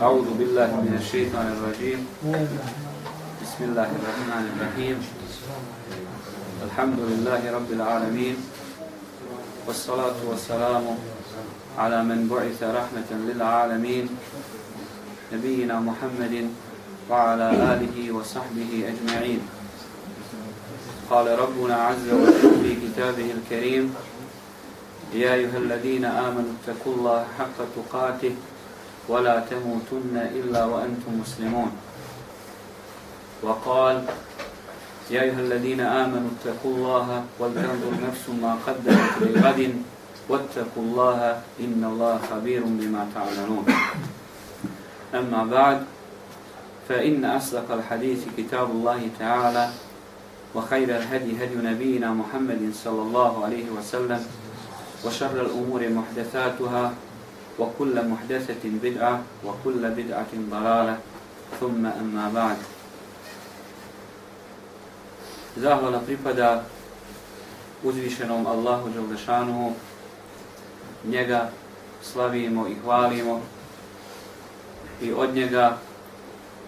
أعوذ بالله من الشيطان الرجيم. بسم الله الرحمن الرحيم. الحمد لله رب العالمين. والصلاة والسلام على من بعث رحمة للعالمين. نبينا محمد وعلى آله وصحبه أجمعين. قال ربنا عز وجل في كتابه الكريم يا أيها الذين آمنوا اتقوا الله حق تقاته ولا تموتن إلا وأنتم مسلمون. وقال يا أيها الذين آمنوا اتقوا الله ولتنظر نفس ما قدمت لغد واتقوا الله إن الله خبير بما تعملون. أما بعد فإن أصدق الحديث كتاب الله تعالى وخير الهدي هدي نبينا محمد صلى الله عليه وسلم وشر الأمور محدثاتها وكل محدثة بدعة وكل بدعة ضلالة ثم أما بعد Zahvala pripada uzvišenom Allahu Đaldešanuhu. Njega slavimo i hvalimo i od njega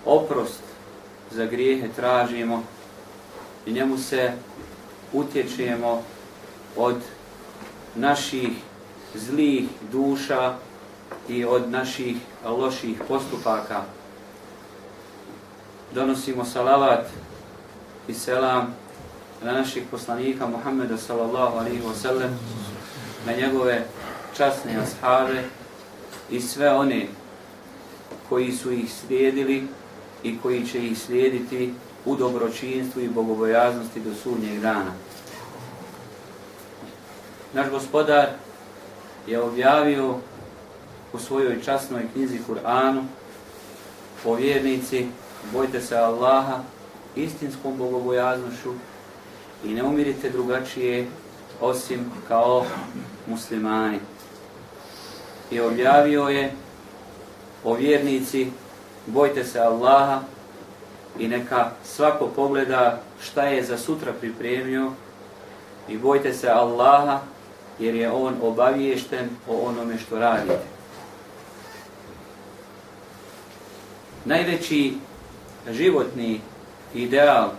oprost za grijehe tražimo i njemu se utječemo od naših zlih duša i od naših loših postupaka. Donosimo salavat i selam na naših poslanika Muhammeda sallallahu alaihi wa sallam, na njegove časne ashabe i sve one koji su ih slijedili i koji će ih slijediti u dobročinstvu i bogobojaznosti do sudnjeg dana. Naš gospodar je objavio u svojoj časnoj knjizi Kur'anu po vjernici, bojte se Allaha istinskom bogobojaznošću i ne umirite drugačije osim kao muslimani. I objavio je o vjernici, bojte se Allaha i neka svako pogleda šta je za sutra pripremio i bojte se Allaha jer je on obaviješten o onome što radite. Najveći životni ideal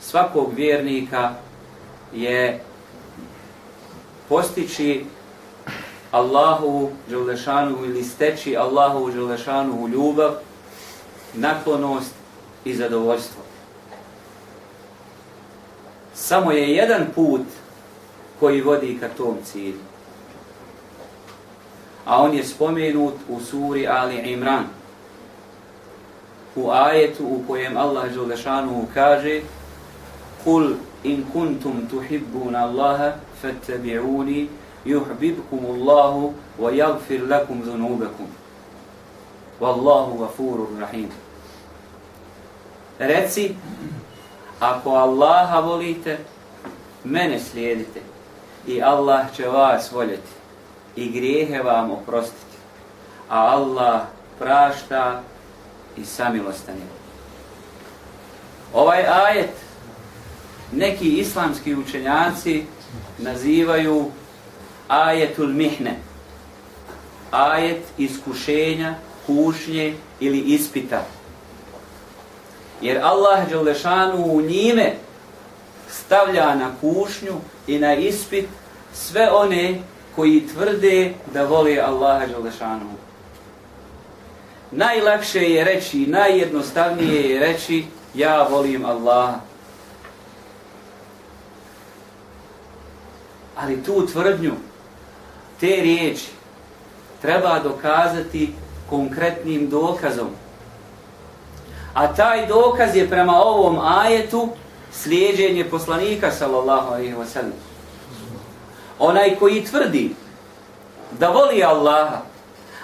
svakog vjernika je postići Allahu Đelešanu ili steći Allahu Đelešanu ljubav, naklonost i zadovoljstvo. Samo je jedan put koji vodi ka tom cilju. A on je spomenut u suri Ali Imran. U ajetu u kojem Allah Đelešanu kaže Kul in kuntum tuhibbuna Allaha fattabi'uni yuhbibkum Allahu wa yaghfir lakum dhunubakum. Wallahu ghafurur rahim. Reci, ako Allaha volite, mene slijedite i Allah će vas voljeti i grijehe vam oprostiti. A Allah prašta i samilostan je. Ovaj ajet neki islamski učenjaci nazivaju ajetul mihne. Ajet iskušenja, kušnje ili ispita. Jer Allah Đelešanu u njime stavlja na kušnju i na ispit sve one koji tvrde da vole Allaha Đalešanu. Najlakše je reći, najjednostavnije je reći ja volim Allaha. Ali tu tvrdnju, te riječi, treba dokazati konkretnim dokazom. A taj dokaz je prema ovom ajetu slijedženje poslanika sallallahu alaihi wa sallam. Onaj koji tvrdi da voli Allaha,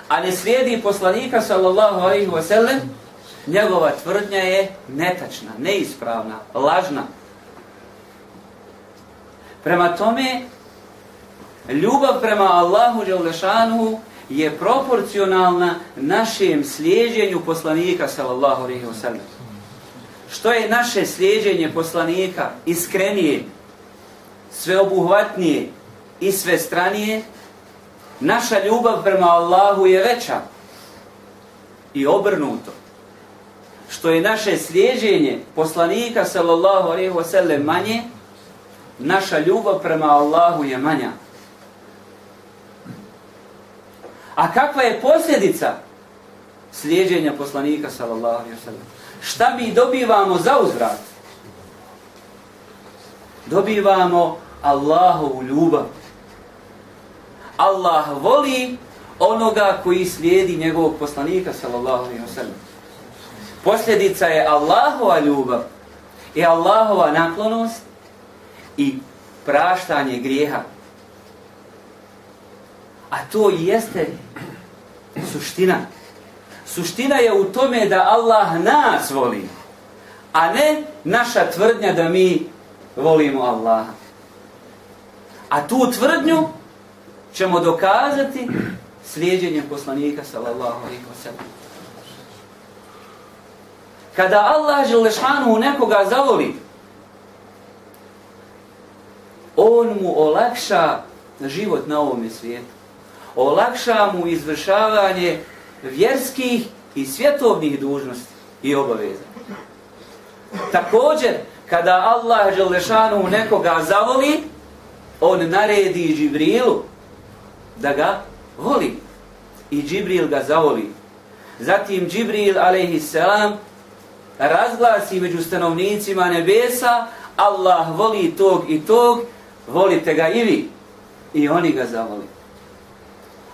a ne slijedi poslanika sallallahu alaihi wa sallam, njegova tvrdnja je netačna, neispravna, lažna. Prema tome, ljubav prema Allahu Đalešanu je proporcionalna našem slijedženju poslanika sallallahu alaihi wa sallam. Što je naše slijedjenje poslanika iskrenije, sveobuhvatnije i svestranije, naša ljubav prema Allahu je veća i obrnuto. Što je naše slijeđenje poslanika sallallahu alaihi ve sallam manje, naša ljubav prema Allahu je manja. A kakva je posljedica slijeđenja poslanika sallallahu alaihi ve sallam? Šta mi dobivamo za uzvrat? Dobivamo Allahovu ljubav. Allah voli onoga koji slijedi njegovog poslanika sallallahu alaihi wa sallam. Posljedica je Allahova ljubav i Allahova naklonost i praštanje grijeha. A to jeste suština. Suština je u tome da Allah nas voli, a ne naša tvrdnja da mi volimo Allaha. A tu tvrdnju ćemo dokazati slijedjenjem poslanika sallallahu alaihi wa sallam. Kada Allah želešanu nekoga zavoli, on mu olakša život na ovom svijetu. Olakša mu izvršavanje vjerskih i svjetovnih dužnosti i obaveza. Također, kada Allah želešanu nekoga zavoli, on naredi Džibrilu da ga voli. I Džibril ga zavoli. Zatim Džibril, alaihisselam, razglasi među stanovnicima nebesa, Allah voli tog i tog, volite ga i vi. I oni ga zavoli.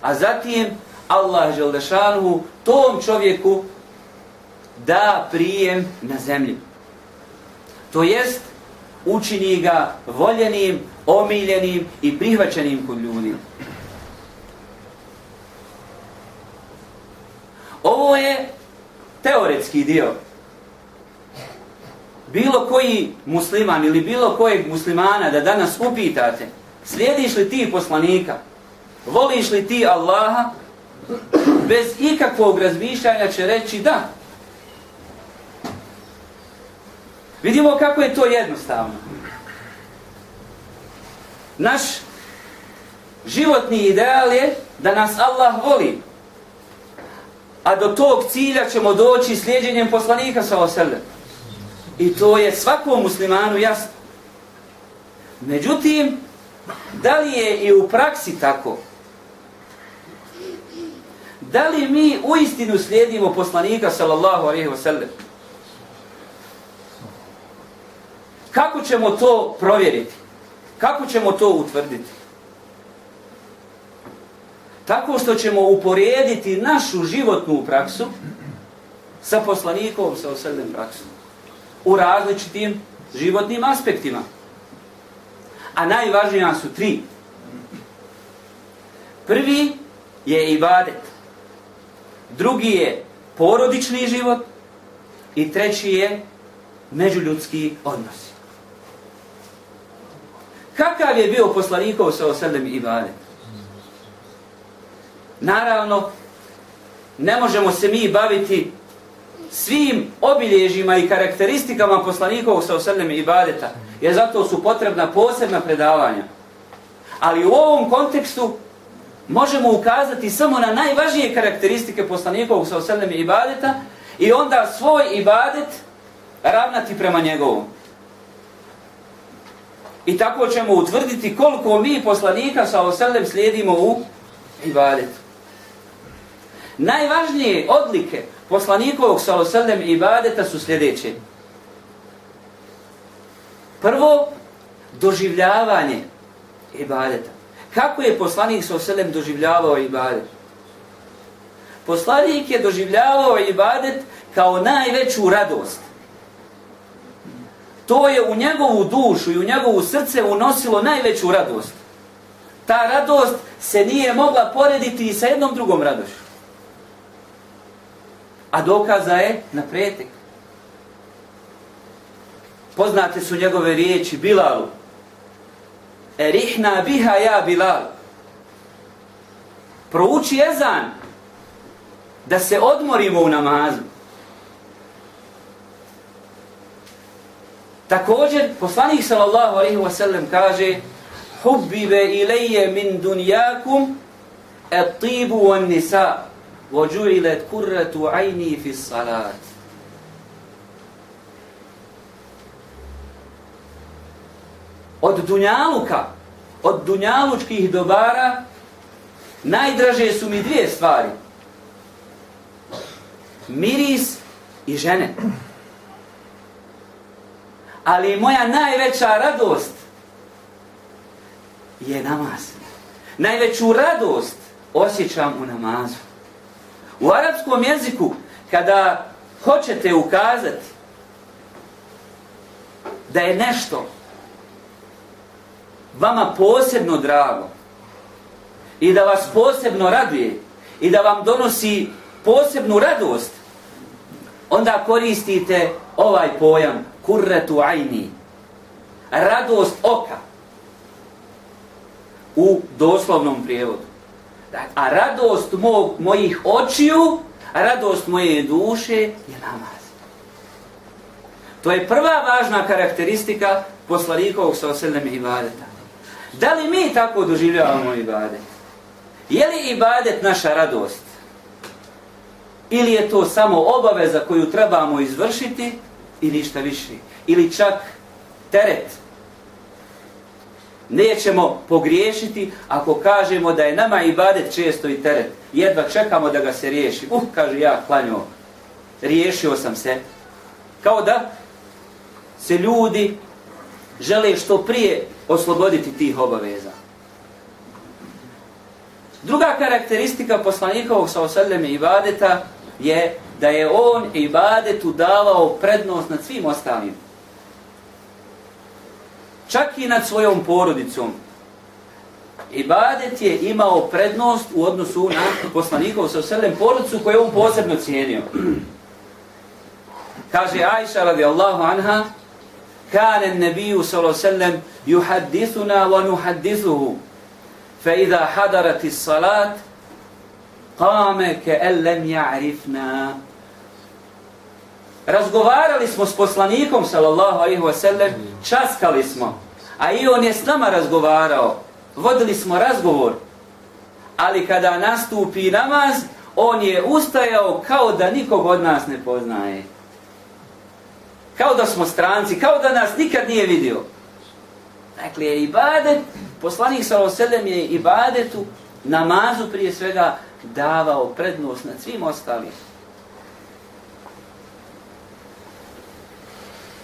A zatim Allah želdešanu tom čovjeku da prijem na zemlji. To jest učini ga voljenim, omiljenim i prihvaćenim kod ljudi. Ovo je teoretski dio. Bilo koji musliman ili bilo kojeg muslimana da danas upitate slijediš li ti poslanika, voliš li ti Allaha, bez ikakvog razmišljanja će reći da. Vidimo kako je to jednostavno. Naš životni ideal je da nas Allah voli a do tog cilja ćemo doći slijedjenjem poslanika sa oselem. I to je svakom muslimanu jasno. Međutim, da li je i u praksi tako? Da li mi u istinu slijedimo poslanika sallallahu alaihi wasallam? Kako ćemo to provjeriti? Kako ćemo to utvrditi? tako što ćemo uporediti našu životnu praksu sa poslanikom, sa osrednjem praksom. U različitim životnim aspektima. A najvažnija su tri. Prvi je ibadet. Drugi je porodični život. I treći je međuljudski odnos. Kakav je bio poslanikov sa osrednjem ibadet? Naravno, ne možemo se mi baviti svim obilježima i karakteristikama poslanikovog sa osrednjem ibadeta, jer zato su potrebna posebna predavanja. Ali u ovom kontekstu možemo ukazati samo na najvažnije karakteristike poslanikovog sa oselem ibadeta i onda svoj ibadet ravnati prema njegovom. I tako ćemo utvrditi koliko mi poslanika sa oselem slijedimo u ibadetu. Najvažnije odlike poslanikovog salosalem ibadeta su sljedeće. Prvo, doživljavanje ibadeta. Kako je poslanik sa oselem doživljavao ibadet? Poslanik je doživljavao ibadet kao najveću radost. To je u njegovu dušu i u njegovu srce unosilo najveću radost. Ta radost se nije mogla porediti sa jednom drugom radošću. A dokaza je na pretek. Poznate su njegove riječi Bilalu. Erihna biha ja Bilal. Prouči ezan da se odmorimo u namazu. Također, poslanik sallallahu alaihi wa sallam kaže Hubbibe ilaje min dunjakum et tibu on nisa, vođuilet kurretu ajni fi salat. Od dunjaluka, od dunjalučkih dobara, najdraže su mi dvije stvari. Miris i žene. Ali moja najveća radost je namaz. Najveću radost osjećam u namazu. U arapskom jeziku, kada hoćete ukazati da je nešto vama posebno drago i da vas posebno raduje i da vam donosi posebnu radost, onda koristite ovaj pojam kurretu ajni, radost oka u doslovnom prijevodu. A radost mog, mojih očiju, radost moje duše je namaz. To je prva važna karakteristika poslanikovog sa oselnem ibadeta. Da li mi tako doživljavamo ibadet? Je li ibadet naša radost? Ili je to samo obaveza koju trebamo izvršiti i ništa više? Ili čak teret? Nećemo pogriješiti ako kažemo da je nama ibadet često i teret. Jedva čekamo da ga se riješi. Uh, kaže ja, klanio, riješio sam se. Kao da se ljudi žele što prije osloboditi tih obaveza. Druga karakteristika poslanikovog sa osadljama ibadeta je da je on ibadetu davao prednost nad svim ostalim. Čak i nad svojom porodicom. Ibadet je imao prednost u odnosu na poslanikov sa porodicu koju je on posebno cijenio. Kaže Aisha radijallahu anha, كان النبي صلى الله عليه وسلم يحدثنا ونحدثه فإذا حضرت الصلاة قام كأن لم يعرفنا Razgovarali smo s poslanikom, sallallahu alaihi wa sallam, časkali smo, a i on je s nama razgovarao. Vodili smo razgovor, ali kada nastupi namaz, on je ustajao kao da nikog od nas ne poznaje kao da smo stranci, kao da nas nikad nije vidio. Dakle, je ibadet, poslanik sa oselem je ibadetu, namazu prije svega, davao prednost nad svim ostalim.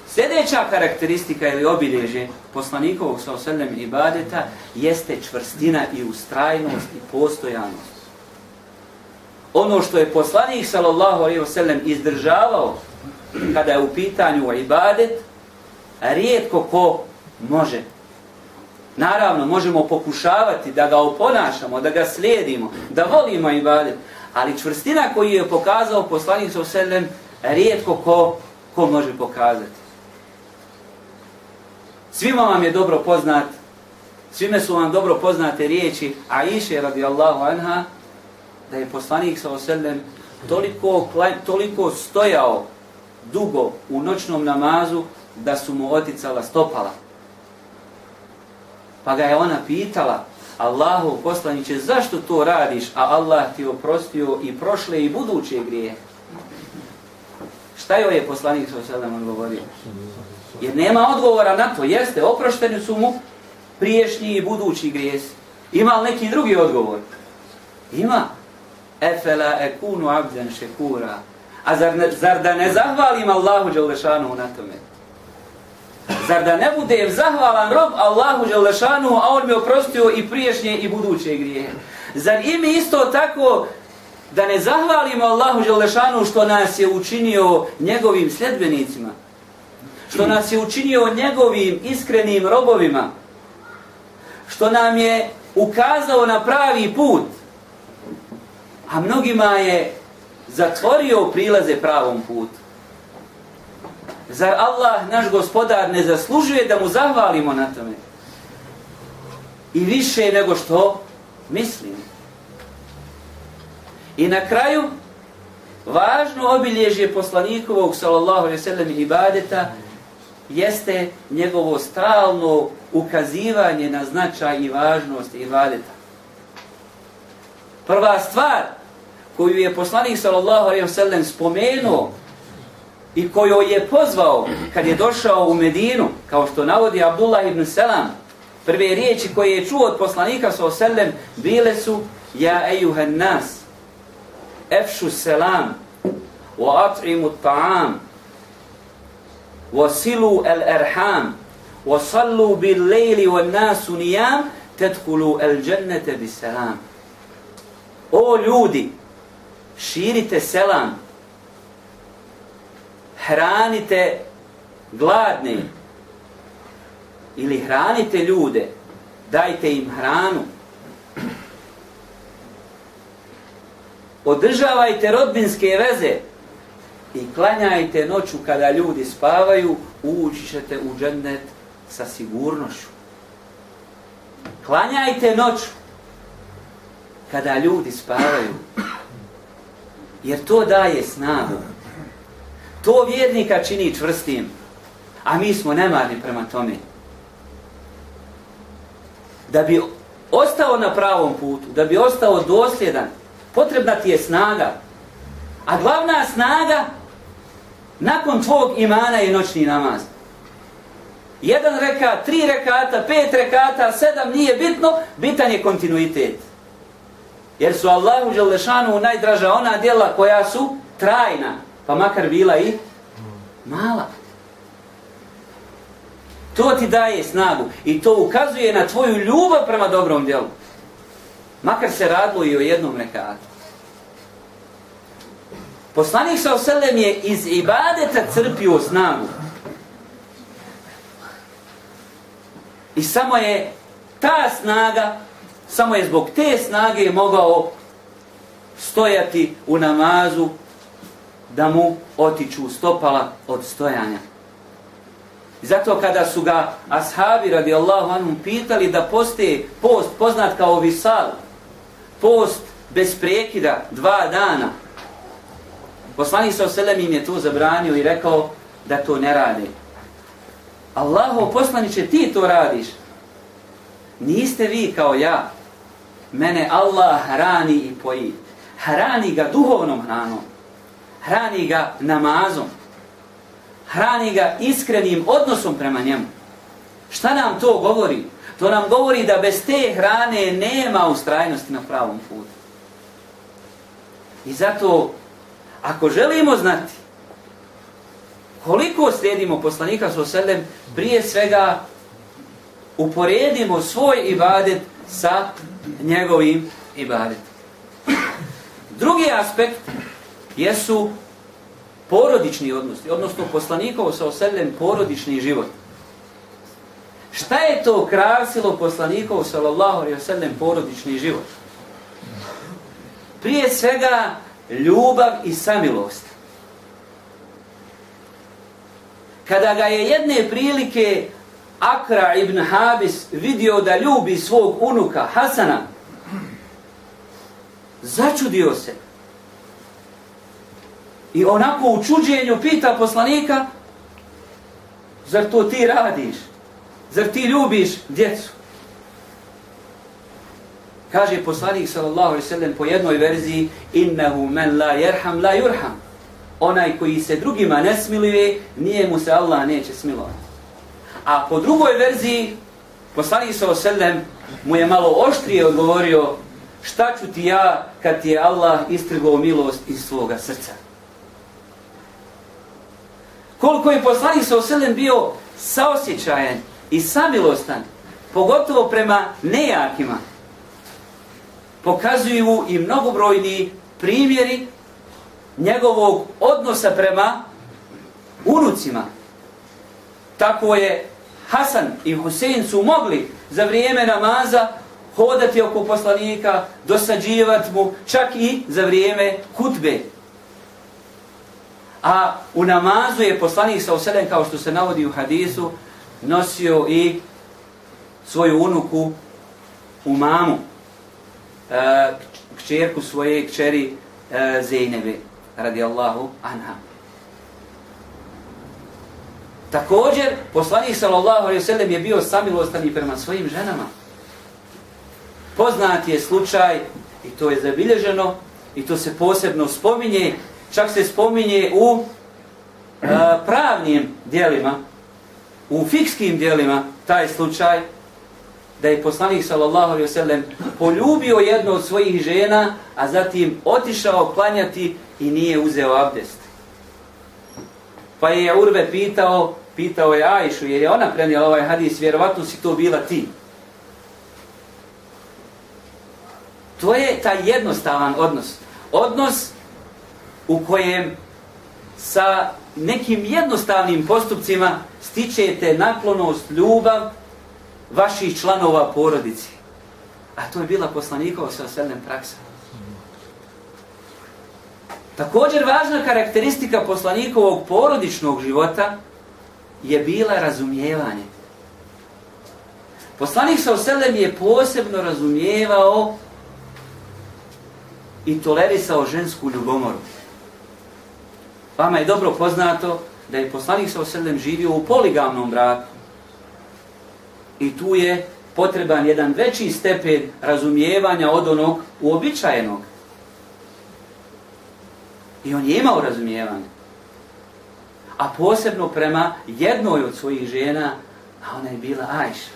Sljedeća karakteristika ili obilježe poslanikovog sa oselem ibadeta jeste čvrstina i ustrajnost i postojanost. Ono što je poslanik sallallahu alejhi ve sellem izdržavao kada je u pitanju ibadet, rijetko ko može. Naravno, možemo pokušavati da ga oponašamo, da ga slijedimo, da volimo ibadet, ali čvrstina koju je pokazao poslanik sa rijetko ko, ko može pokazati. Svima vam je dobro poznat, svime su vam dobro poznate riječi Aisha radijallahu anha, da je poslanik sa selem toliko, toliko stojao dugo u noćnom namazu da su mu oticala stopala. Pa ga je ona pitala, Allahu poslaniće, zašto to radiš, a Allah ti oprostio i prošle i buduće grije? Šta joj je poslanik sa sedam odgovorio? Jer nema odgovora na to, jeste, oprošteni su mu priješnji i budući grijes. Ima li neki drugi odgovor? Ima. Efela ekunu abden šekura. A zar, ne, zar da ne zahvalim Allahu Đelešanu na tome? Zar da ne budem zahvalan rob Allahu Đelešanu, a on mi oprostio i priješnje i buduće grije? Zar i mi isto tako da ne zahvalimo Allahu Đelešanu što nas je učinio njegovim sljedbenicima? Što nas je učinio njegovim iskrenim robovima? Što nam je ukazao na pravi put? A mnogima je zatvorio prilaze pravom putu. Zar Allah, naš gospodar, ne zaslužuje da mu zahvalimo na tome? I više nego što mislim. I na kraju, važno obilježje poslanikovog, sallallahu alaihi sallam, ibadeta, jeste njegovo stalno ukazivanje na značaj i važnost ibadeta. Prva stvar koju je poslanik sallallahu alejhi ve sellem spomenuo i koju je pozvao kad je došao u Medinu, kao što navodi Abdullah ibn Selam, prve riječi koje je čuo od poslanika sallallahu alejhi ve sellem bile su ja ejuhan nas efšu selam wa at'imu ta'am wa silu al arham wa sallu bil lejli wa nasu nijam tedhulu al džennete bi selam o ljudi širite selam, hranite gladne ili hranite ljude, dajte im hranu. Održavajte rodbinske veze i klanjajte noću kada ljudi spavaju, ući ćete u džennet sa sigurnošću. Klanjajte noću kada ljudi spavaju. Jer to daje snagu. To vjernika čini čvrstim. A mi smo nemarni prema tome. Da bi ostao na pravom putu, da bi ostao dosljedan, potrebna ti je snaga. A glavna snaga nakon tvog imana je noćni namaz. Jedan reka, tri rekata, pet rekata, sedam, nije bitno, bitan je kontinuitet. Jer su Allahu Đelešanu najdraža ona djela koja su trajna, pa makar bila i mala. To ti daje snagu i to ukazuje na tvoju ljubav prema dobrom djelu. Makar se radilo i o jednom rekatu. Poslanik sa oselem je iz ibadeta crpio snagu. I samo je ta snaga samo je zbog te snage mogao stojati u namazu da mu otiču stopala od stojanja. I zato kada su ga ashabi radijallahu anhu anhum pitali da postoje post poznat kao visal, post bez prekida dva dana, poslani sa oselem im je to zabranio i rekao da to ne rade. Allaho poslaniće ti to radiš. Niste vi kao ja, mene Allah hrani i poji. Hrani ga duhovnom hranom. Hrani ga namazom. Hrani ga iskrenim odnosom prema njemu. Šta nam to govori? To nam govori da bez te hrane nema ustrajnosti na pravom putu. I zato, ako želimo znati koliko slijedimo poslanika s prije svega uporedimo svoj ibadet sa njegovim ibadetom. Drugi aspekt jesu porodični odnosi, odnosno poslanikovo sa oseljem porodični život. Šta je to krasilo poslanikovo sallallahu alaihi wasallam porodični život? Prije svega ljubav i samilost. Kada ga je jedne prilike Akra ibn Habis vidio da ljubi svog unuka Hasana, začudio se. I onako u čuđenju pita poslanika, zar to ti radiš? Zar ti ljubiš djecu? Kaže poslanik sallallahu alejhi ve sellem po jednoj verziji innahu men la yerham la yurham. Onaj koji se drugima ne smiluje, nije mu se Allah neće smilovati. A po drugoj verziji, poslanik sa oselem mu je malo oštrije odgovorio šta ću ti ja kad ti je Allah istrgao milost iz svoga srca. Koliko je poslanik sa oselem bio saosjećajan i samilostan, pogotovo prema nejakima, pokazuju i mnogobrojni primjeri njegovog odnosa prema unucima. Tako je Hasan i Husein su mogli za vrijeme namaza hodati oko poslanika, dosađivati mu, čak i za vrijeme hutbe. A u namazu je poslanik sa oseden, kao što se navodi u hadisu, nosio i svoju unuku u mamu, e, kćerku svoje kćeri e, Zeynebe, radijallahu anha. Također, poslanik sallallahu alaihi sallam je bio samilostan i prema svojim ženama. Poznat je slučaj I to je zabilježeno i to se posebno spominje, čak se spominje u a, pravnim dijelima, u fikskim dijelima, taj slučaj, da je poslanik sallallahu alejhi ve sellem poljubio jednu od svojih žena, a zatim otišao klanjati i nije uzeo abdest. Pa je Urve pitao, pitao je Ajšu, jer je ona prenijela ovaj hadis, vjerovatno si to bila ti. To je taj jednostavan odnos. Odnos u kojem sa nekim jednostavnim postupcima stičete naklonost, ljubav vaših članova porodici. A to je bila poslanikova sa osrednjem praksa. Također važna karakteristika poslanikovog porodičnog života je bila razumijevanje. Poslanik sa oselem je posebno razumijevao i tolerisao žensku ljubomoru. Vama je dobro poznato da je poslanik sa oselem živio u poligamnom braku. I tu je potreban jedan veći stepen razumijevanja od onog uobičajenog. I on je imao razumijevanje. A posebno prema jednoj od svojih žena, a ona je bila Ajša.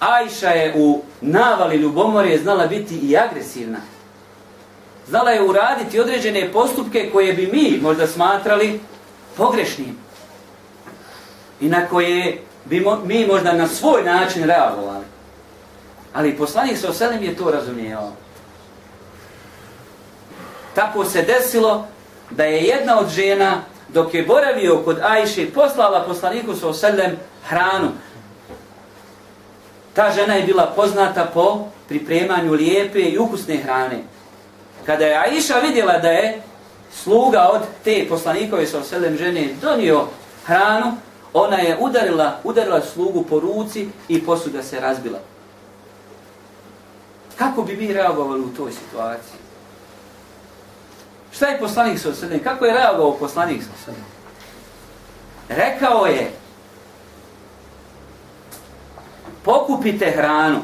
Ajša je u navali ljubomore znala biti i agresivna. Znala je uraditi određene postupke koje bi mi možda smatrali pogrešnim. I na koje bi mo mi možda na svoj način reagovali. Ali poslanik sa oselim je to razumijevao. Tako se desilo da je jedna od žena dok je boravio kod Ajše poslala poslaniku sa oselem hranu. Ta žena je bila poznata po pripremanju lijepe i ukusne hrane. Kada je Ajša vidjela da je sluga od te poslanikove sa oselem žene donio hranu, ona je udarila, udarila slugu po ruci i posuda se razbila. Kako bi vi reagovali u toj situaciji? Šta je poslanik sa oselem? Kako je reagovao poslanik sa oselem? Rekao je, pokupite hranu.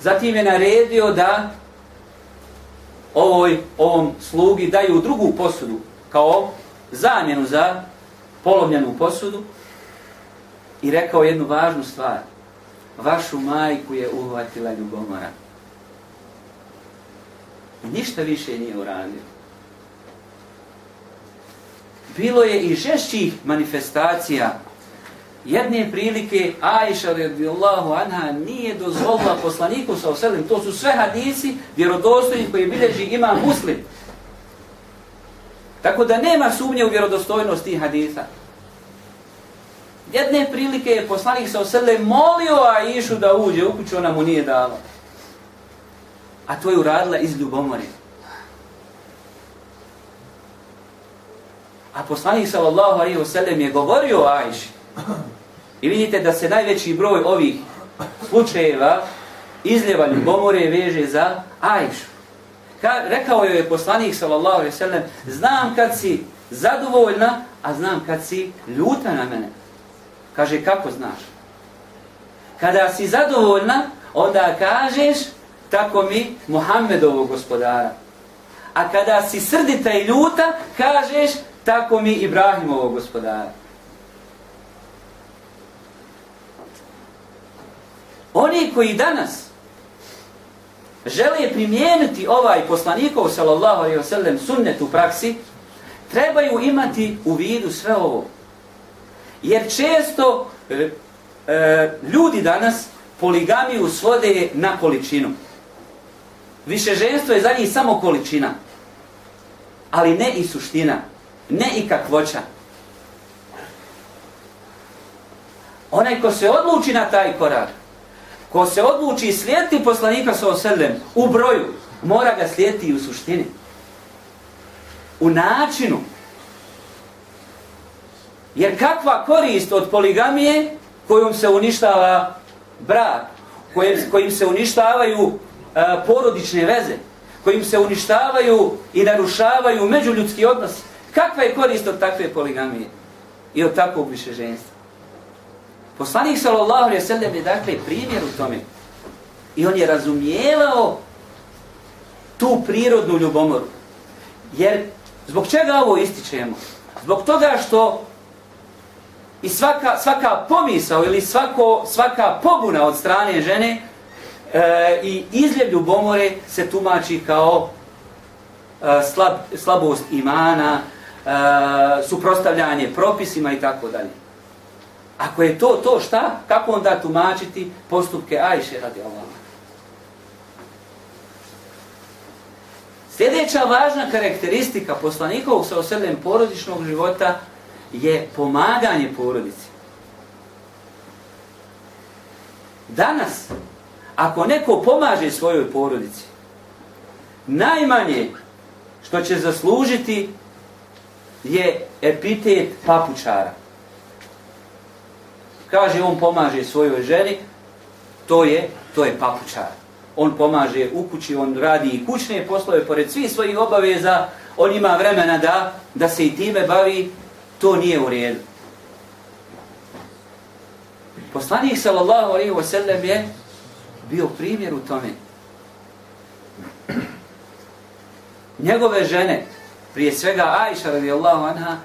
Zatim je naredio da ovoj, ovom slugi daju drugu posudu kao zamjenu za polovljenu posudu i rekao jednu važnu stvar. Vašu majku je uhvatila ljubomora. Ništa više nije uradio. Bilo je i žešćih manifestacija jedne prilike Aisha radijallahu anha nije dozvolila poslaniku sa oselim. To su sve hadisi vjerodostojni koji bilježi ima muslim. Tako da nema sumnje u vjerodostojnost tih hadisa. Jedne prilike je poslanik sa oselim molio Aishu da uđe u kuću, ona mu nije dala. A to je uradila iz ljubomore. A poslanik sallallahu alaihi wasallam je govorio o Ajši. I vidite da se najveći broj ovih slučajeva izljeva ljubomore veže za Ajšu. Ka, rekao joj je poslanik sallallahu alaihi ve "Znam kad si zadovoljna, a znam kad si ljuta na mene." Kaže kako znaš? Kada si zadovoljna, onda kažeš tako mi Muhammedovog gospodara. A kada si srdita i ljuta, kažeš tako mi Ibrahimovog gospodara. Oni koji danas žele primijeniti ovaj poslanikov sallallahu alaihi wasallam sunnet u praksi, trebaju imati u vidu sve ovo. Jer često e, e, ljudi danas poligamiju svode na količinu. Više ženstvo je za njih samo količina. Ali ne i suština. Ne i kakvoća. Onaj ko se odluči na taj korak, ko se odluči slijediti poslanika sa oselem u broju, mora ga slijediti i u suštini. U načinu. Jer kakva korist od poligamije kojom se uništava brak, kojim, kojim se uništavaju E, porodične veze, kojim se uništavaju i narušavaju međuljudski odnos, kakva je korist od takve poligamije i od takvog više ženstva? Poslanik sallallahu alejhi ve sellem je dakle primjer u tome. I on je razumijevao tu prirodnu ljubomoru. Jer zbog čega ovo ističemo? Zbog toga što i svaka, svaka pomisao ili svako, svaka pobuna od strane žene e, i izljev ljubomore se tumači kao e, slab, slabost imana, e, suprostavljanje propisima i tako dalje. Ako je to to šta, kako onda tumačiti postupke Ajše radi Allah? Sljedeća važna karakteristika poslanikovog sa oselem porodičnog života je pomaganje porodici. Danas, ako neko pomaže svojoj porodici, najmanje što će zaslužiti je epitet papučara. Kaže, on pomaže svojoj ženi, to je, to je papučar. On pomaže u kući, on radi i kućne poslove, pored svih svojih obaveza, on ima vremena da, da se i time bavi, to nije u redu. Poslanik sallallahu alaihi wa sallam je bio primjer u tome. Njegove žene, prije svega Aisha radijallahu anha,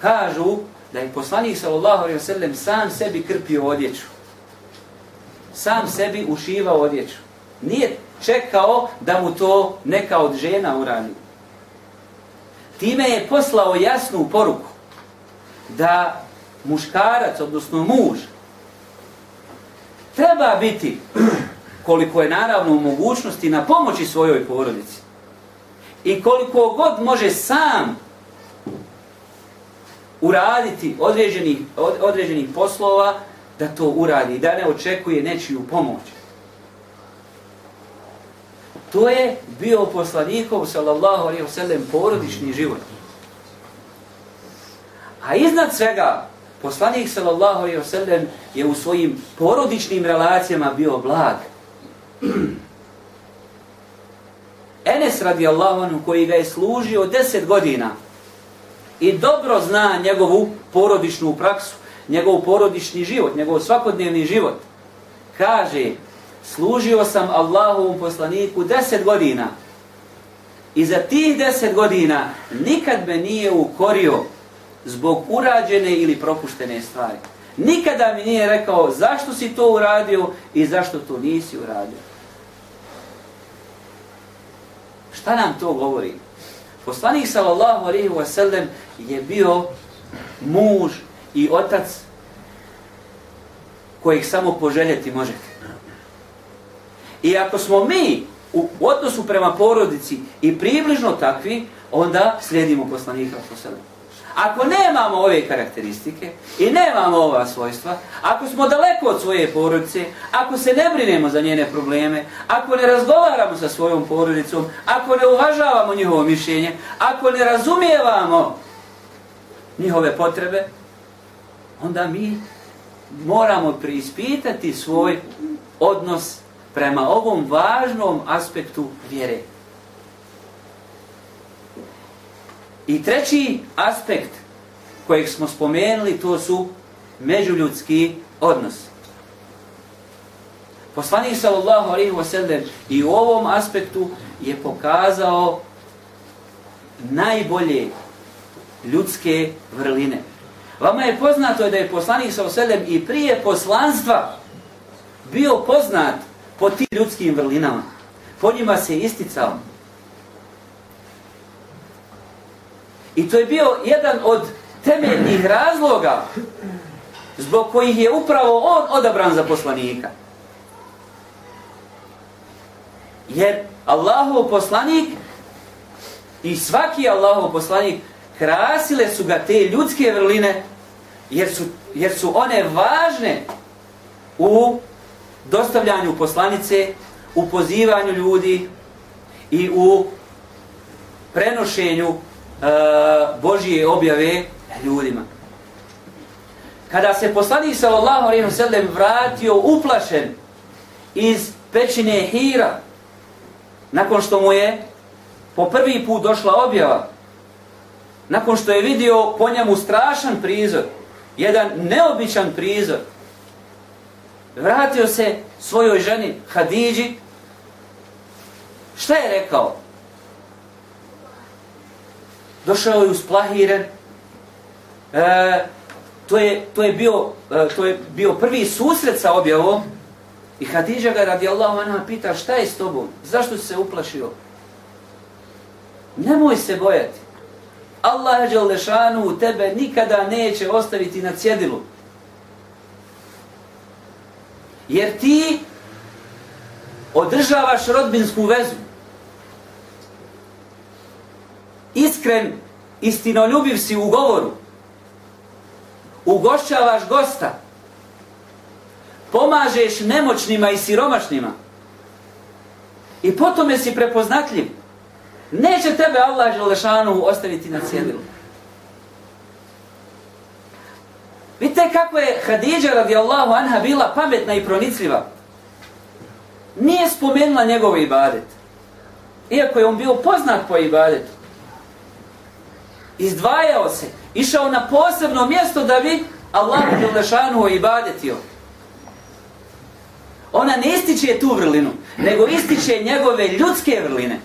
kažu da je poslanik sallallahu alaihi wasallam sam sebi krpio odjeću. Sam sebi ušivao odjeću. Nije čekao da mu to neka od žena uradi. Time je poslao jasnu poruku da muškarac, odnosno muž, treba biti, koliko je naravno u mogućnosti, na pomoći svojoj porodici. I koliko god može sam uraditi određenih, određenih poslova, da to uradi, da ne očekuje nečiju pomoć. To je bio poslanikov, sallallahu alaihi wa sallam, porodični život. A iznad svega, poslanik, sallallahu alaihi ve sellem je u svojim porodičnim relacijama bio blag. Enes radijallahu anhu, koji ga je služio deset godina i dobro zna njegovu porodičnu praksu, njegov porodični život, njegov svakodnevni život, kaže, služio sam Allahovom poslaniku deset godina i za tih deset godina nikad me nije ukorio zbog urađene ili propuštene stvari. Nikada mi nije rekao zašto si to uradio i zašto to nisi uradio. Šta nam to govori? Poslanik sallallahu alaihi ve sellem je bio muž i otac kojih samo poželjeti možete. I ako smo mi u odnosu prema porodici i približno takvi, onda slijedimo poslanika poslanika. Ako nemamo ove karakteristike i nemamo ova svojstva, ako smo daleko od svoje porodice, ako se ne brinemo za njene probleme, ako ne razgovaramo sa svojom porodicom, ako ne uvažavamo njihovo mišljenje, ako ne razumijevamo njihove potrebe, onda mi moramo preispitati svoj odnos prema ovom važnom aspektu vjere. I treći aspekt kojeg smo spomenuli, to su međuljudski odnos. Poslanik sallallahu alaihi ve sellem i u ovom aspektu je pokazao najbolje ljudske vrline. Vama je poznato da je poslanik sallallahu alaihi ve i prije poslanstva bio poznat po tim ljudskim vrlinama. Po njima se isticao. I to je bio jedan od temeljnih razloga zbog kojih je upravo on odabran za poslanika. Jer Allahov poslanik i svaki Allahov poslanik krasile su ga te ljudske vrline jer su, jer su one važne u dostavljanju poslanice, u pozivanju ljudi i u prenošenju E, Božije objave ljudima. Kada se poslanik sallallahu alejhi ve sellem vratio uplašen iz pećine Hira, nakon što mu je po prvi put došla objava, nakon što je vidio po njemu strašan prizor, jedan neobičan prizor, vratio se svojoj ženi Hadidži, šta je rekao? Došao je usplahiren, e, to, je, to, je bio, e, to je bio prvi susret sa objavom, i Hadidža ga radi Allahu anha pita šta je s tobom, zašto si se uplašio? Nemoj se bojati. Allah Đalešanu u tebe nikada neće ostaviti na cjedilu. Jer ti održavaš rodbinsku vezu. Iskren, istinoljubiv si u govoru. Ugošćavaš gosta. Pomažeš nemoćnima i siromašnima. I potom si prepoznatljiv. Neće tebe Allah Želešanu ostaviti na cijelilu. Vidite kako je Hadidža radijallahu anha bila pametna i pronicljiva. Nije spomenula njegov ibadet. Iako je on bio poznat po ibadetu. Izdvajao se. Išao na posebno mjesto da bi Allahu Đelešanu ibadetio. Ona ne ističe tu vrlinu, nego ističe njegove ljudske vrline.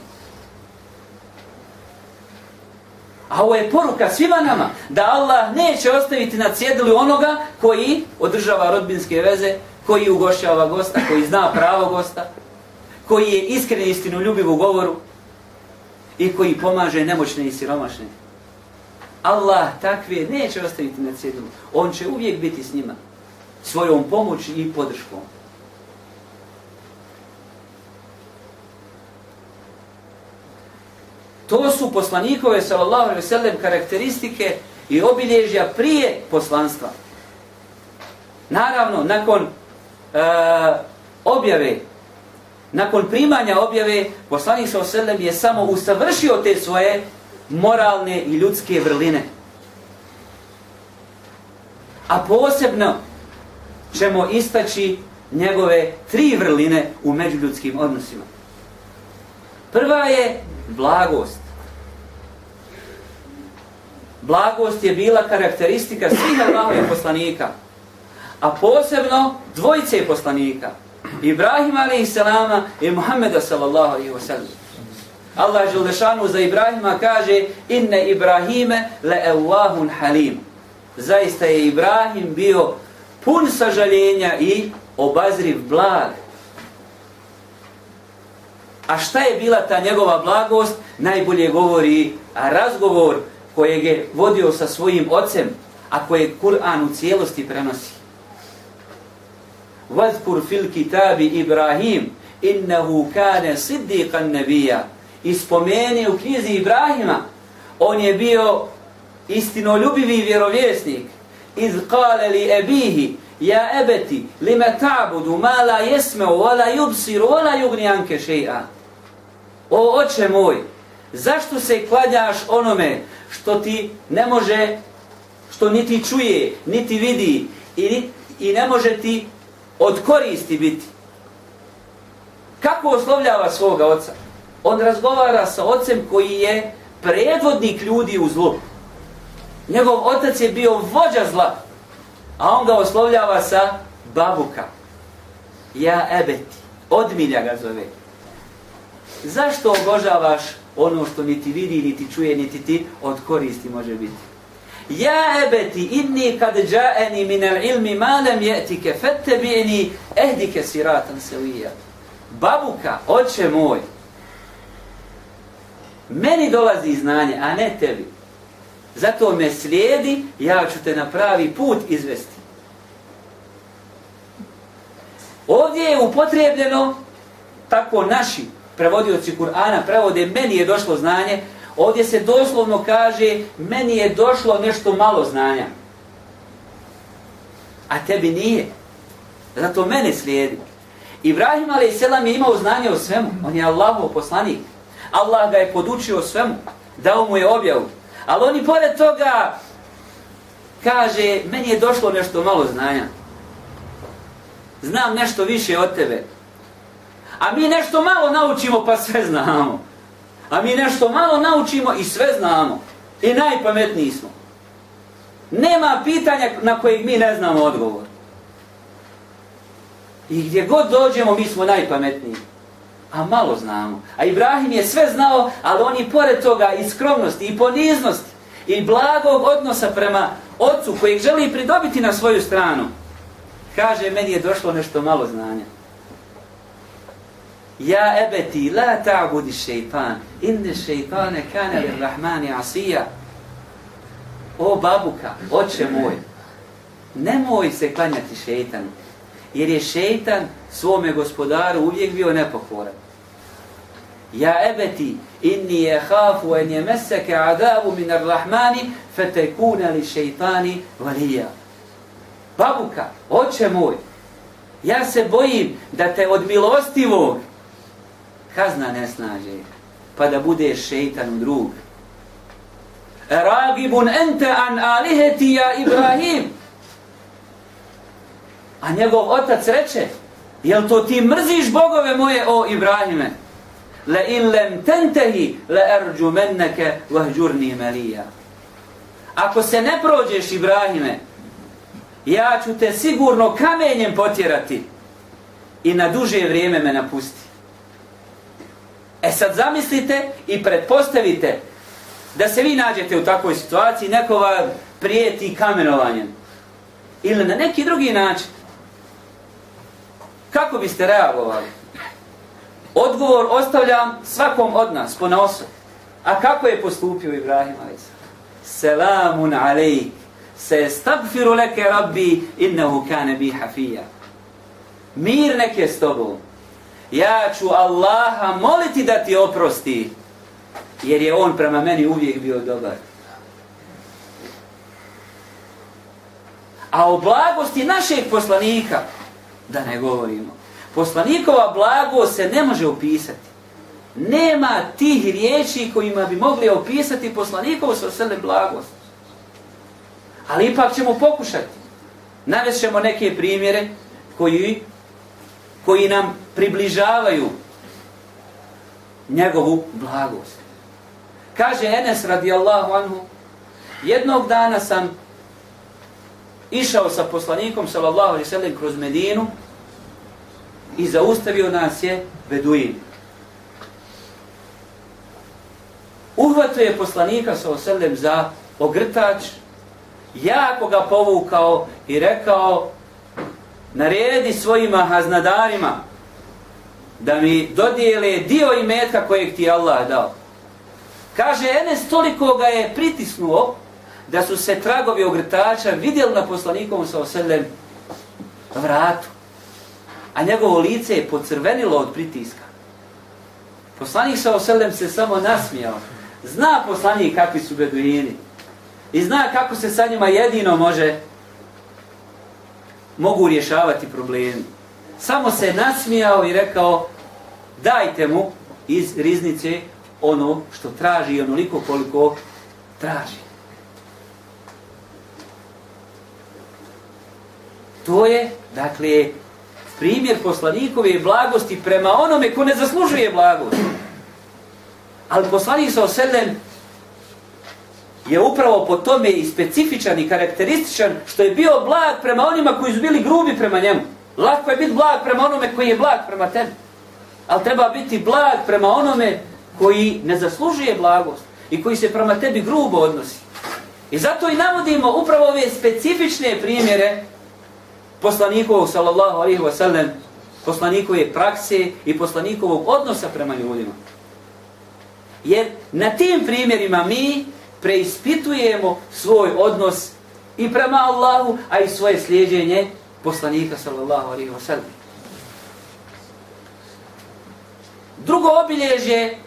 A ovo je poruka svima nama, da Allah neće ostaviti na cjedilu onoga koji održava rodbinske veze, koji ugošćava gosta, koji zna pravo gosta, koji je iskren istinu ljubiv u govoru i koji pomaže nemoćne i siromašne. Allah takve neće ostaviti na cjedilu. On će uvijek biti s njima, svojom pomoći i podrškom. To su poslanikove, sallallahu alaihi sallam, karakteristike i obilježja prije poslanstva. Naravno, nakon uh, objave, nakon primanja objave, poslanik sallallahu alaihi sallam je samo usavršio te svoje moralne i ljudske vrline. A posebno ćemo istaći njegove tri vrline u međuljudskim odnosima. Prva je blagost. Blagost je bila karakteristika svih Allahovih poslanika, a posebno dvojice poslanika, Ibrahim salama i Muhammeda sallallahu alaihi wa sallam. Allah Želešanu za Ibrahima kaže Inne Ibrahime le evahun halim. Zaista je Ibrahim bio pun sažaljenja i obazriv blag. A šta je bila ta njegova blagost? Najbolje govori razgovor kojeg je vodio sa svojim ocem, a koje Kur'an u cijelosti prenosi. Vazkur fil kitabi Ibrahim, innehu kane siddiqan nebija. I spomeni u knjizi Ibrahima, on je bio istinoljubivi vjerovjesnik. Iz kale li ebihi, ja ebeti, lime ta'budu, ma la jesmeu, wala yubsiru, wala yugni anke še'a. O oče moj, zašto se kladjaš onome što ti ne može, što niti čuje, niti vidi i, i ne može ti od koristi biti? Kako oslovljava svoga oca? On razgovara sa ocem koji je predvodnik ljudi u zlu. Njegov otac je bio vođa zla, a on ga oslovljava sa babuka. Ja ebeti, odmilja ga zove. Zašto obožavaš ono što niti vidi, niti čuje, niti ti od koristi može biti. Ja ebeti inni kad džaeni minel ilmi malem je'tike fettebi'ni ehdike siratan se. Babuka, oče moj, meni dolazi znanje, a ne tebi. Zato me slijedi, ja ću te na pravi put izvesti. Ovdje je upotrebljeno tako naši prevodioci Kur'ana prevode, meni je došlo znanje, ovdje se doslovno kaže, meni je došlo nešto malo znanja. A tebi nije. Zato mene slijedi. Ibrahim a.s. je imao znanje o svemu. On je Allahov poslanik. Allah ga je podučio svemu. Dao mu je objavu. Ali oni pored toga kaže, meni je došlo nešto malo znanja. Znam nešto više od tebe. A mi nešto malo naučimo pa sve znamo. A mi nešto malo naučimo i sve znamo. I najpametniji smo. Nema pitanja na kojeg mi ne znamo odgovor. I gdje god dođemo, mi smo najpametniji. A malo znamo. A Ibrahim je sve znao, ali on i pored toga i skromnosti, i poniznosti, i blagog odnosa prema ocu kojeg želi pridobiti na svoju stranu, kaže, meni je došlo nešto malo znanja. Ja ebeti, la ta'budi šeitan, inne šeitane kane li rahmani asija. O babuka, oče moj, nemoj se klanjati šeitanu, jer je šeitan svome gospodaru uvijek bio nepokoran. Ja ebeti, inni je hafu en je meseke adavu min arrahmani, fetekuna li šeitani valija. Babuka, oče moj, ja se bojim da te od milostivog kazna ne snaže, pa da budeš šeitan u drug. Ragibun ente an aliheti ja Ibrahim. A njegov otac reče, jel to ti mrziš bogove moje o Ibrahime? Le in lem tentehi le erđu menneke vahđurni melija. Ako se ne prođeš Ibrahime, ja ću te sigurno kamenjem potjerati i na duže vrijeme me napusti. E sad zamislite i pretpostavite da se vi nađete u takvoj situaciji, neko vam prijeti kamenovanjem ili na neki drugi način. Kako biste reagovali? Odgovor ostavljam svakom od nas, po nosu. A kako je postupio Ibrahim a.s. Selamun alejk, se stagfiru leke rabbi, innehu kane bi hafija. Mir neke s tobom. Ja ću Allaha moliti da ti oprosti, jer je on prema meni uvijek bio dobar. A o blagosti našeg poslanika, da ne govorimo. Poslanikova blago se ne može opisati. Nema tih riječi kojima bi mogli opisati poslanikovu svrsele blagost. Ali ipak ćemo pokušati. Navešćemo neke primjere koji, koji nam približavaju njegovu blagost. Kaže Enes radijallahu anhu, jednog dana sam išao sa poslanikom sallallahu alaihi sallam kroz Medinu i zaustavio nas je Beduin. Uhvatio je poslanika sallallahu alaihi sallam za ogrtač, jako ga povukao i rekao naredi svojima haznadarima da mi dodijele dio imetka kojeg ti Allah dao. Kaže, Enes toliko ga je pritisnuo da su se tragovi ogrtača vidjeli na poslanikovom sa oselem vratu. A njegovo lice je pocrvenilo od pritiska. Poslanik sa oselem se samo nasmijao. Zna poslanik kakvi su beduini. I zna kako se sa njima jedino može mogu rješavati problemi. Samo se nasmijao i rekao dajte mu iz riznice ono što traži i onoliko koliko traži. To je, dakle, primjer poslanikove blagosti prema onome ko ne zaslužuje blagost. Ali poslanik sa oselem je upravo po tome i specifičan i karakterističan što je bio blag prema onima koji su bili grubi prema njemu. Lako je biti blag prema onome koji je blag prema tebi. Ali treba biti blag prema onome koji ne zaslužuje blagost i koji se prema tebi grubo odnosi. I zato i navodimo upravo ove specifične primjere poslanikovog sallallahu alaihi wa sallam, poslanikove prakse i poslanikovog odnosa prema ljudima. Jer na tim primjerima mi preispitujemo svoj odnos i prema Allahu, a i svoje slijedjenje poslanika sallallahu alaihi wa sallam. Drugo obilježje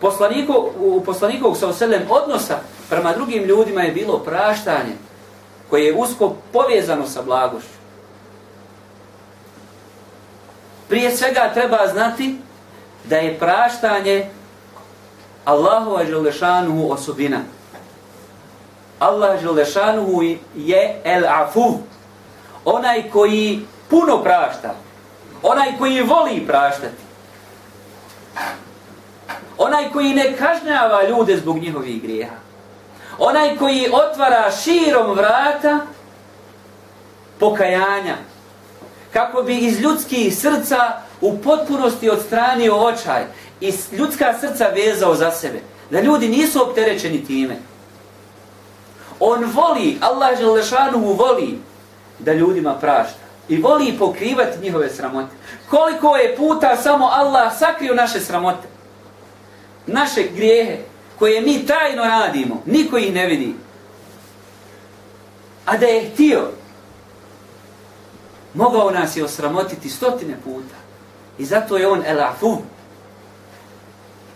poslaniko, u poslanikovog sallallahu sallam odnosa prema drugim ljudima je bilo praštanje koje je usko povezano sa blagošću. Prije svega treba znati da je praštanje Allahova želešanuhu osobina. Allah želešanuhu je el afu. Onaj koji puno prašta. Onaj koji voli praštati. Onaj koji ne kažnjava ljude zbog njihovih grijeha. Onaj koji otvara širom vrata pokajanja kako bi iz ljudskih srca u potpunosti odstranio očaj i ljudska srca vezao za sebe. Da ljudi nisu opterećeni time. On voli, Allah Želešanu voli da ljudima prašta. I voli pokrivati njihove sramote. Koliko je puta samo Allah sakrio naše sramote. Naše grijehe koje mi tajno radimo. Niko ih ne vidi. A da je htio, mogao nas je osramotiti stotine puta. I zato je on el afu.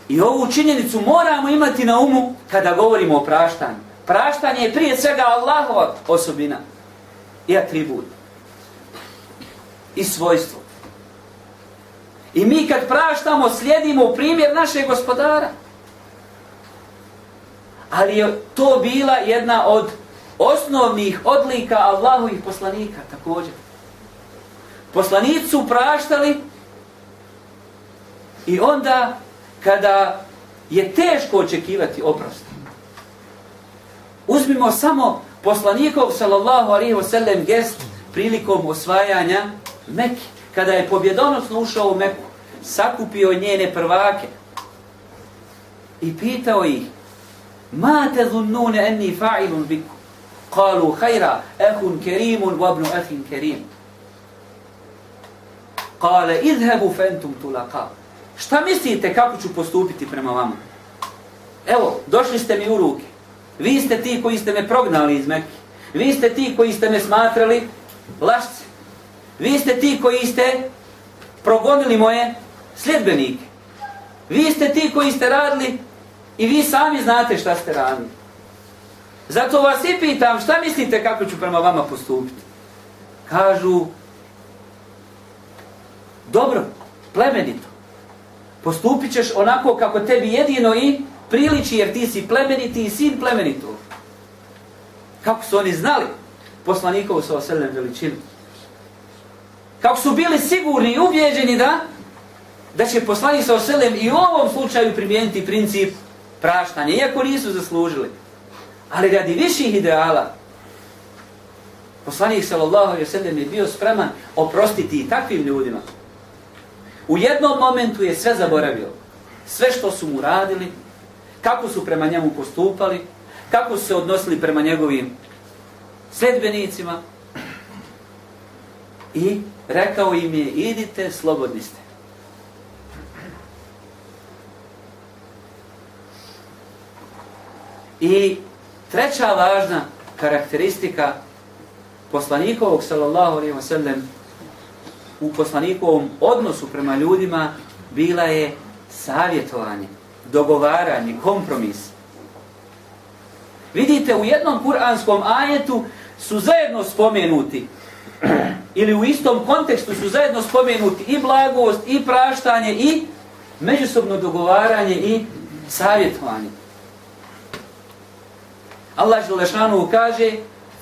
I ovu činjenicu moramo imati na umu kada govorimo o praštanju. Praštanje je prije svega Allahova osobina i atribut. I svojstvo. I mi kad praštamo, slijedimo primjer našeg gospodara. Ali je to bila jedna od osnovnih odlika Allahovih poslanika također. Poslanici su praštali i onda kada je teško očekivati oprost. Uzmimo samo poslanikov sallallahu alaihi wasallam gest prilikom osvajanja Mekke. Kada je pobjedonosno ušao u Meku, sakupio njene prvake i pitao ih Ma te zunnune enni fa'ilun biku? Kalu hajra, ehun kerimun, wabnu ehin kerimun. Kale, idhebu fentum tulaka. Šta mislite kako ću postupiti prema vama? Evo, došli ste mi u ruke. Vi ste ti koji ste me prognali iz Mekke. Vi ste ti koji ste me smatrali lašce. Vi ste ti koji ste progonili moje sljedbenike. Vi ste ti koji ste radili i vi sami znate šta ste radili. Zato vas i pitam šta mislite kako ću prema vama postupiti. Kažu, dobro, plemenito. Postupit ćeš onako kako tebi jedino i priliči jer ti si plemeniti i sin plemenitu. Kako su oni znali poslanikovu sa oselem veličinu. Kako su bili sigurni i ubjeđeni da da će poslanik sa oselem i u ovom slučaju primijeniti princip praštanja, iako nisu zaslužili. Ali radi viših ideala, poslanik sallallahu alaihi sallam je bio spreman oprostiti i takvim ljudima. U jednom momentu je sve zaboravio. Sve što su mu radili, kako su prema njemu postupali, kako su se odnosili prema njegovim sledbenicima. I rekao im je, idite, slobodni ste. I treća važna karakteristika poslanikovog, sallallahu alaihi wa sallam, u poslanikovom odnosu prema ljudima bila je savjetovanje, dogovaranje, kompromis. Vidite, u jednom kuranskom ajetu su zajedno spomenuti, ili u istom kontekstu su zajedno spomenuti i blagost, i praštanje, i međusobno dogovaranje, i savjetovanje. Allah Želešanu kaže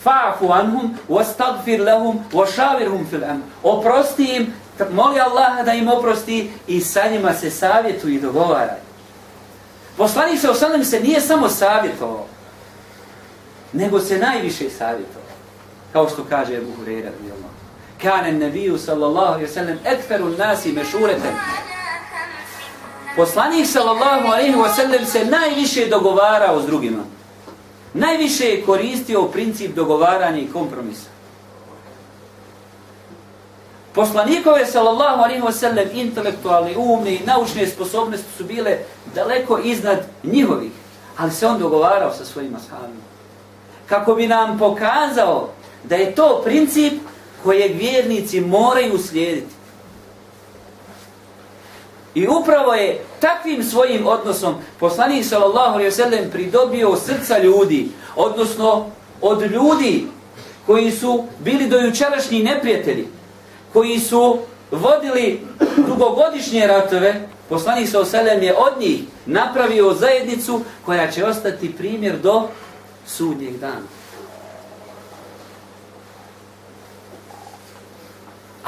fa'fu anhum wastagfir lahum wa fil amr. Oprosti im, moli Allah da im oprosti i sa njima se savjetuj i dogovaraj. Poslanik se osanem se nije samo savjetovao, nego se najviše savjetovao. Kao što kaže Abu Hurajra radijallahu. Kana nabiju sallallahu alejhi ve sellem ekferu nasi mešureten. Poslanik sallallahu alejhi ve sellem se najviše dogovarao s drugima najviše je koristio princip dogovaranja i kompromisa. Poslanikove, sallallahu alaihi wa sallam, intelektualni, umni i naučne sposobnosti su bile daleko iznad njihovih, ali se on dogovarao sa svojima ashabima. Kako bi nam pokazao da je to princip kojeg vjernici moraju slijediti. I upravo je takvim svojim odnosom poslanik sallallahu alejhi ve sellem pridobio srca ljudi, odnosno od ljudi koji su bili dojučerašnji neprijatelji, koji su vodili dugogodišnje ratove, poslanik sallallahu alejhi ve sellem je od njih napravio zajednicu koja će ostati primjer do sudnjeg dana.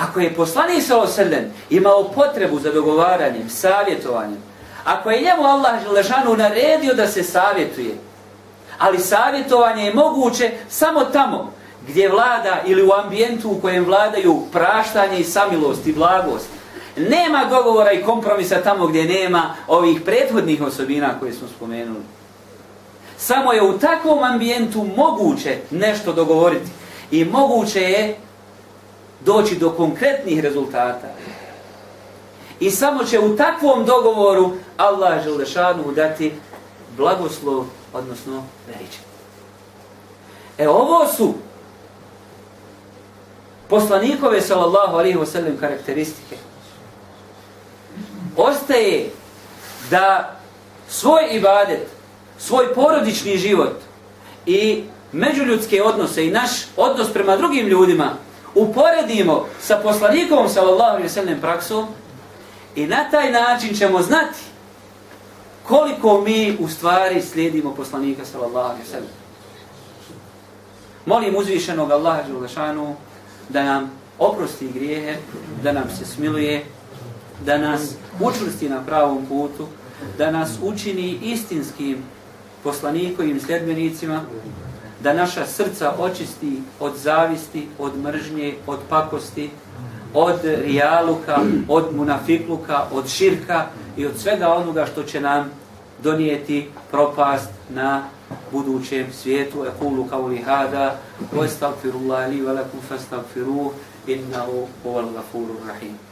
Ako je poslanik s.a.v. imao potrebu za dogovaranjem, savjetovanjem, ako je njemu Allah Želešanu naredio da se savjetuje, ali savjetovanje je moguće samo tamo gdje vlada ili u ambijentu u kojem vladaju praštanje i samilost i blagost. Nema dogovora i kompromisa tamo gdje nema ovih prethodnih osobina koje smo spomenuli. Samo je u takvom ambijentu moguće nešto dogovoriti i moguće je doći do konkretnih rezultata. I samo će u takvom dogovoru Allah Želešanu dati blagoslov, odnosno veliče. E ovo su poslanikove sallallahu alaihi wa sallam karakteristike. Ostaje da svoj ibadet, svoj porodični život i međuljudske odnose i naš odnos prema drugim ljudima uporedimo sa poslanikom sallallahu alaihi wa sallam praksom i na taj način ćemo znati koliko mi u stvari slijedimo poslanika sallallahu alaihi wa sallam. Molim uzvišenog Allaha Đulešanu da nam oprosti grijehe, da nam se smiluje, da nas učvrsti na pravom putu, da nas učini istinskim poslanikovim sljedbenicima, da naša srca očisti od zavisti, od mržnje, od pakosti, od rijaluka, od munafikluka, od širka i od svega onoga što će nam donijeti propast na budućem svijetu. Ekulu kao li hada, wa estagfirullah li velakum fastagfiruh, innahu huval gafuru rahim.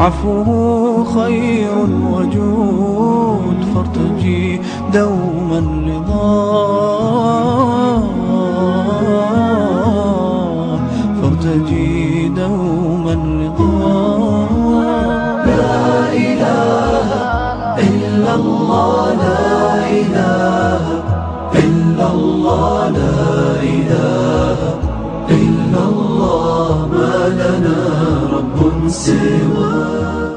عفوه خير وجود فارتجي دوما رضا. فارتجي دوما رضا. لا إله إلا الله لا إله 随我。